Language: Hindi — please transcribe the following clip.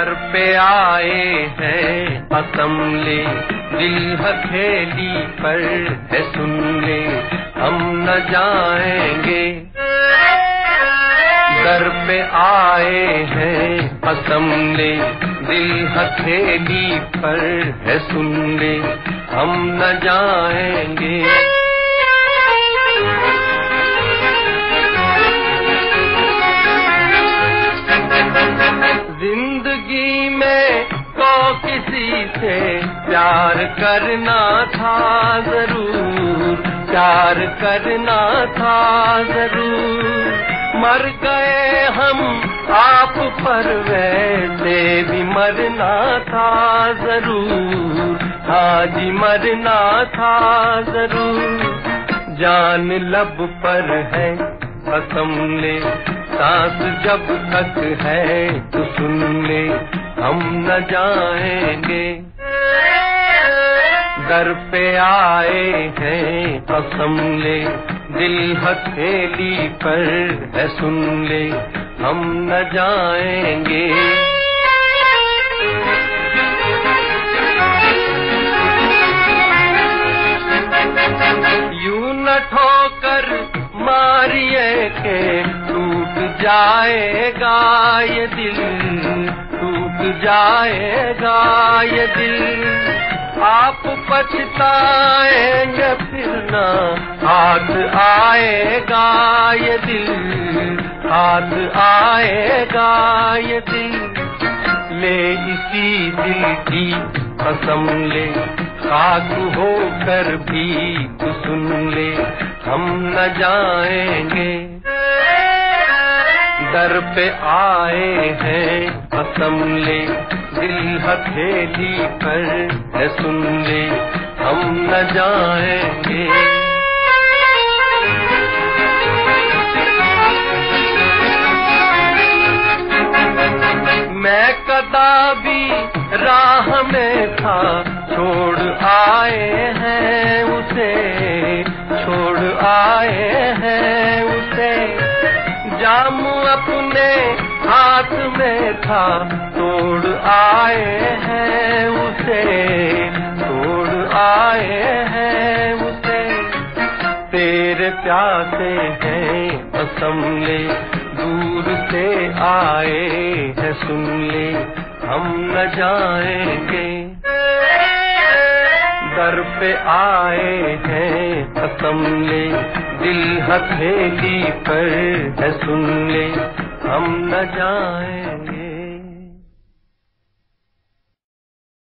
आए हैं। असम ले दिल हथेली पर है सुन ले हम न जाएँगे। दर पे आए हैं। असम ले दिल हथेली पर है सुन ले हम न जाएँगे। से प्यार करना था ज़रूर, प्यार करना था ज़रूर। मर गए हम आप पर, वैसे भी मरना था ज़रूर। हाजी मरना था ज़रूर। जान लब पर है कसम ले, सांस जब तक है तो सुन ले, हम न जाएँगे। दर पे आए हैं कसम ले, दिल हथेली पर है सुन ले, हम न जाएँगे। यू न ठोकर मारिए के टूट जाएगा ये दिल, टूट जाएगा ये दिल। आप पछताएँगे फिर ना हाथ आएगा ये दिल। हाथ आएगा ये दिल। ले इसी दिल की कसम ले, खाक होकर भी सुन ले। हम न जाएँगे। दर पे आए हैं असम ले दिल हथेली पर सुन ले हम न जाएँगे। मैं कदा भी राह में था, छोड़ आए हैं उसे, छोड़ आए जाम अपने हाथ में था, तोड़ आए हैं उसे, तोड़ आए हैं उसे। तेरे प्यासे हैं असम ले, दूर से आए हैं, सुन ले, हम न जाएँगे। दर पे आए हैं कसम ले दिल हथेली पर है सुन ले हम न जाएँगे।